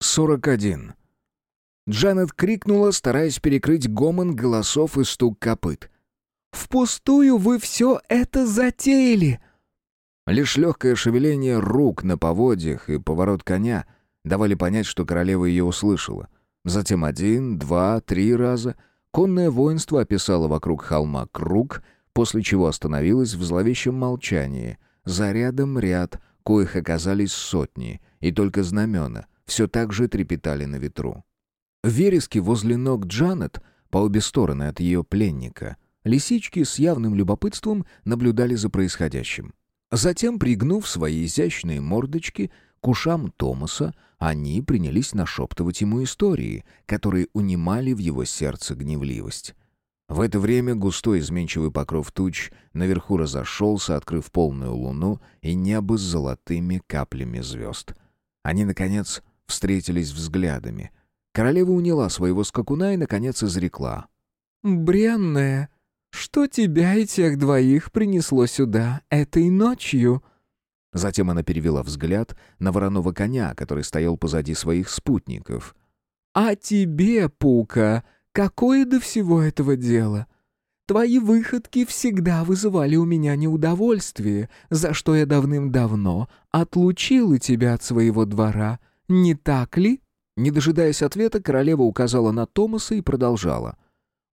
41. Джанет крикнула, стараясь перекрыть гомон голосов и стук копыт. «Впустую вы все это затеяли!» Лишь легкое шевеление рук на поводьях и поворот коня давали понять, что королева ее услышала. Затем один, два, три раза конное воинство описало вокруг холма круг, после чего остановилось в зловещем молчании. За рядом ряд, коих оказались сотни, и только знамена все так же трепетали на ветру. Верески возле ног Джанет, по обе стороны от ее пленника, лисички с явным любопытством наблюдали за происходящим. Затем, пригнув свои изящные мордочки к ушам Томаса, они принялись нашептывать ему истории, которые унимали в его сердце гневливость. В это время густой изменчивый покров туч наверху разошелся, открыв полную луну и небо с золотыми каплями звезд. Они, наконец, встретились взглядами. Королева уняла своего скакуна и, наконец, изрекла. «Бренная, что тебя и тех двоих принесло сюда этой ночью?» Затем она перевела взгляд на вороного коня, который стоял позади своих спутников. «А тебе, Пука, какое до всего этого дело? Твои выходки всегда вызывали у меня неудовольствие, за что я давным-давно отлучила тебя от своего двора, не так ли?» Не дожидаясь ответа, королева указала на Томаса и продолжала.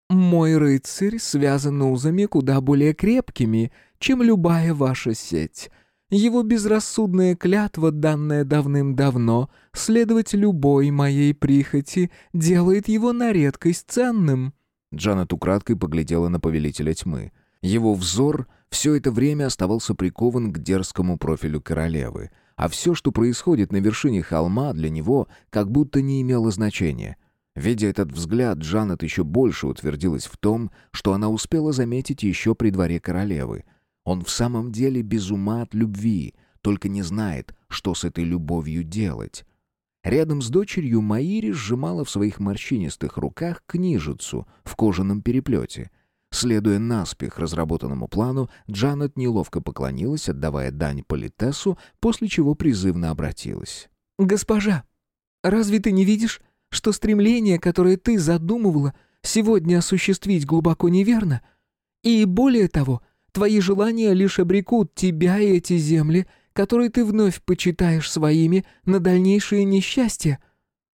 «Мой рыцарь связан узами куда более крепкими, чем любая ваша сеть. Его безрассудная клятва, данная давным-давно, следовать любой моей прихоти, делает его на редкость ценным». Джанет украдкой поглядела на повелителя тьмы. Его взор все это время оставался прикован к дерзкому профилю королевы — а все, что происходит на вершине холма, для него как будто не имело значения. Видя этот взгляд, Джанет еще больше утвердилась в том, что она успела заметить еще при дворе королевы. Он в самом деле без ума от любви, только не знает, что с этой любовью делать. Рядом с дочерью Маири сжимала в своих морщинистых руках книжицу в кожаном переплете — Следуя наспех разработанному плану, Джанет неловко поклонилась, отдавая дань политесу, после чего призывно обратилась. «Госпожа, разве ты не видишь, что стремление, которое ты задумывала, сегодня осуществить глубоко неверно? И более того, твои желания лишь обрекут тебя и эти земли, которые ты вновь почитаешь своими, на дальнейшее несчастье?»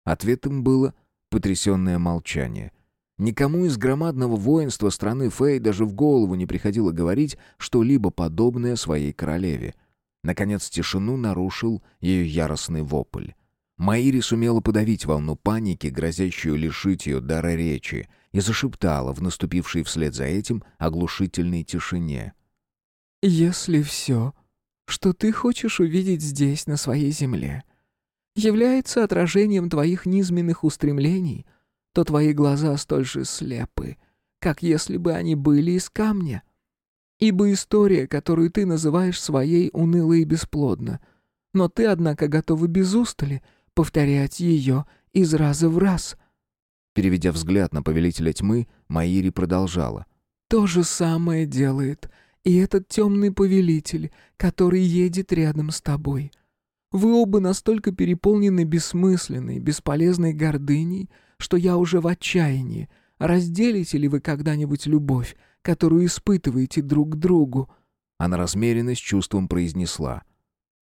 Ответом было потрясенное молчание — Никому из громадного воинства страны Фэй даже в голову не приходило говорить что-либо подобное своей королеве. Наконец тишину нарушил ее яростный вопль. Маири сумела подавить волну паники, грозящую лишить ее дара речи, и зашептала в наступившей вслед за этим оглушительной тишине. «Если все, что ты хочешь увидеть здесь, на своей земле, является отражением твоих низменных устремлений — то твои глаза столь же слепы, как если бы они были из камня. Ибо история, которую ты называешь своей, уныла и бесплодна. Но ты, однако, готова без устали повторять ее из раза в раз». Переведя взгляд на повелителя тьмы, Маири продолжала. «То же самое делает и этот темный повелитель, который едет рядом с тобой. Вы оба настолько переполнены бессмысленной, бесполезной гордыней, что я уже в отчаянии. Разделите ли вы когда-нибудь любовь, которую испытываете друг к другу?» Она размеренно с чувством произнесла.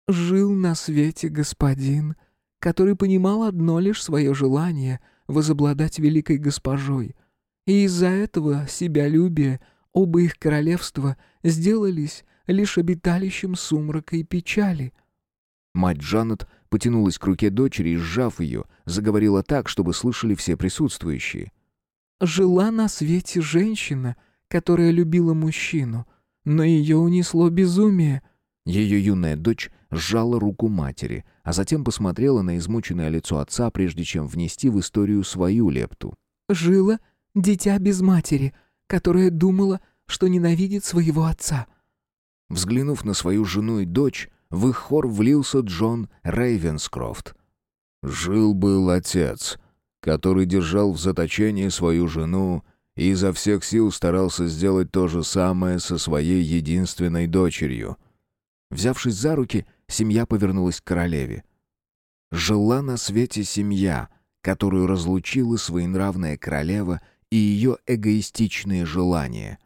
«Жил на свете господин, который понимал одно лишь свое желание возобладать великой госпожой, и из-за этого себялюбие оба их королевства сделались лишь обиталищем сумрака и печали». Мать Джанет потянулась к руке дочери и, сжав ее, заговорила так, чтобы слышали все присутствующие. «Жила на свете женщина, которая любила мужчину, но ее унесло безумие». Ее юная дочь сжала руку матери, а затем посмотрела на измученное лицо отца, прежде чем внести в историю свою лепту. «Жила дитя без матери, которая думала, что ненавидит своего отца». Взглянув на свою жену и дочь, в их хор влился Джон Рейвенскрофт. «Жил-был отец, который держал в заточении свою жену и изо всех сил старался сделать то же самое со своей единственной дочерью». Взявшись за руки, семья повернулась к королеве. жила на свете семья, которую разлучила своенравная королева и ее эгоистичные желания.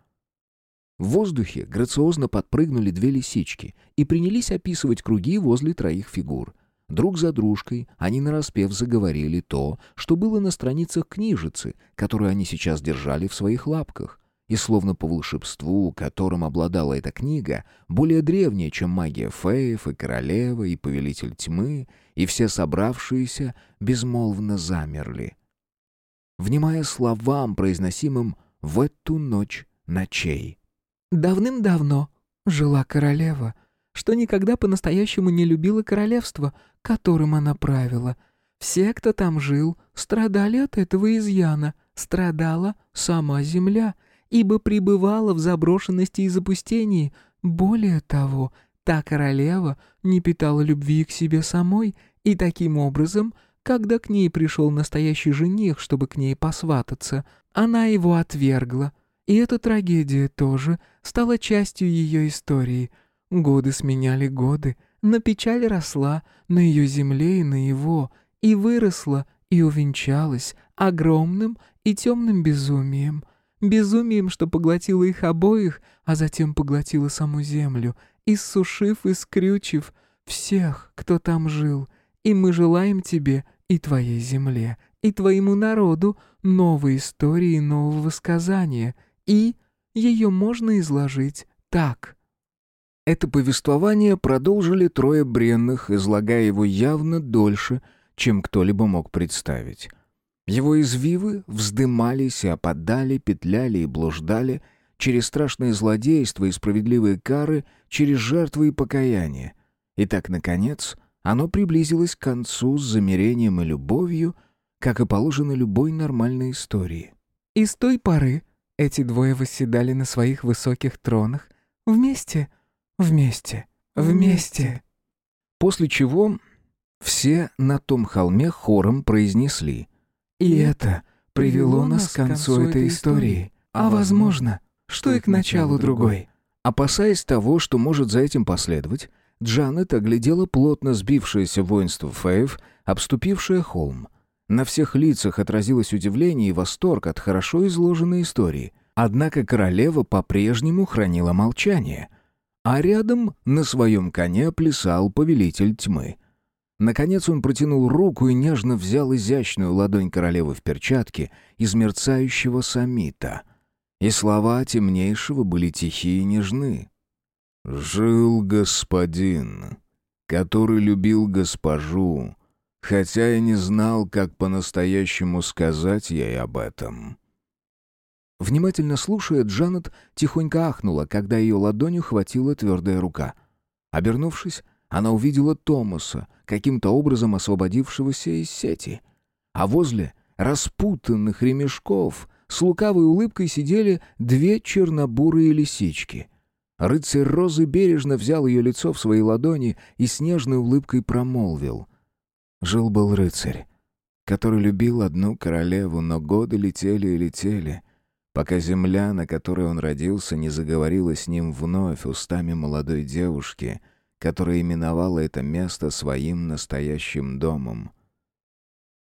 В воздухе грациозно подпрыгнули две лисички и принялись описывать круги возле троих фигур. Друг за дружкой они нараспев заговорили то, что было на страницах книжицы, которую они сейчас держали в своих лапках. И словно по волшебству, которым обладала эта книга, более древняя, чем магия феев и королева и повелитель тьмы, и все собравшиеся безмолвно замерли. Внимая словам, произносимым в эту ночь ночей. «Давным-давно жила королева, что никогда по-настоящему не любила королевство, которым она правила. Все, кто там жил, страдали от этого изъяна, страдала сама земля — ибо пребывала в заброшенности и запустении. Более того, та королева не питала любви к себе самой, и таким образом, когда к ней пришел настоящий жених, чтобы к ней посвататься, она его отвергла. И эта трагедия тоже стала частью ее истории. Годы сменяли годы, но печаль росла на ее земле и на его, и выросла, и увенчалась огромным и темным безумием — безумием, что поглотило их обоих, а затем поглотило саму землю, иссушив и скрючив всех, кто там жил. И мы желаем тебе и твоей земле, и твоему народу новой истории нового сказания, и ее можно изложить так». Это повествование продолжили трое бренных, излагая его явно дольше, чем кто-либо мог представить. Его извивы вздымались и опадали, петляли и блуждали через страшные злодейства и справедливые кары, через жертвы и покаяние. И так, наконец, оно приблизилось к концу с замерением и любовью, как и положено любой нормальной истории. И с той поры эти двое восседали на своих высоких тронах, вместе, вместе, вместе. После чего все на том холме хором произнесли и это привело нас к концу этой истории, а, возможно, что и к началу другой. Опасаясь того, что может за этим последовать, Джанет оглядела плотно сбившееся воинство феев, обступившее холм. На всех лицах отразилось удивление и восторг от хорошо изложенной истории. Однако королева по-прежнему хранила молчание. А рядом на своем коне плясал повелитель тьмы. Наконец он протянул руку и нежно взял изящную ладонь королевы в перчатке из мерцающего самита. И слова темнейшего были тихие и нежны. «Жил господин, который любил госпожу, хотя и не знал, как по-настоящему сказать ей об этом». Внимательно слушая, Джанет тихонько ахнула, когда ее ладонью хватила твердая рука. Обернувшись, она увидела Томаса, каким-то образом освободившегося из сети. А возле распутанных ремешков с лукавой улыбкой сидели две чернобурые лисички. Рыцарь Розы бережно взял ее лицо в свои ладони и с нежной улыбкой промолвил. Жил-был рыцарь, который любил одну королеву, но годы летели и летели, пока земля, на которой он родился, не заговорила с ним вновь устами молодой девушки — которая именовала это место своим настоящим домом.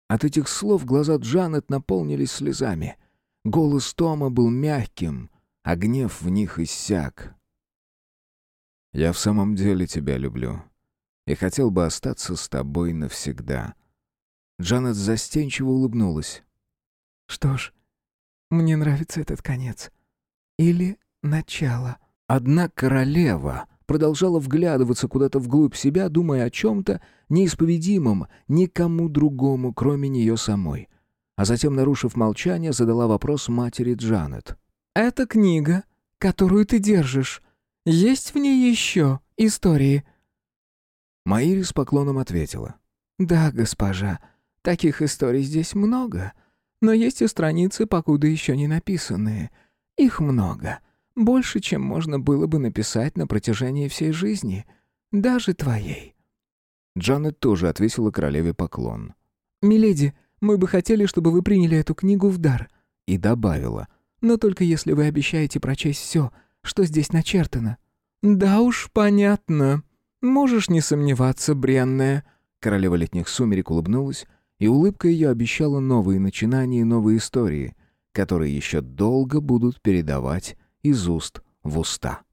От этих слов глаза Джанет наполнились слезами. Голос Тома был мягким, а гнев в них иссяк. «Я в самом деле тебя люблю и хотел бы остаться с тобой навсегда». Джанет застенчиво улыбнулась. «Что ж, мне нравится этот конец. Или начало». Одна королева продолжала вглядываться куда-то вглубь себя, думая о чем-то неисповедимом никому другому, кроме нее самой. А затем, нарушив молчание, задала вопрос матери Джанет. «Эта книга, которую ты держишь, есть в ней еще истории?» Маири с поклоном ответила. «Да, госпожа, таких историй здесь много, но есть и страницы, покуда еще не написанные. Их много. Больше, чем можно было бы написать на протяжении всей жизни, даже твоей». Джанет тоже отвесила королеве поклон. «Миледи, мы бы хотели, чтобы вы приняли эту книгу в дар». И добавила. «Но только если вы обещаете прочесть все, что здесь начертано». «Да уж, понятно. Можешь не сомневаться, бренная». Королева летних сумерек улыбнулась, и улыбка ее обещала новые начинания и новые истории, которые еще долго будут передавать из уст в уста.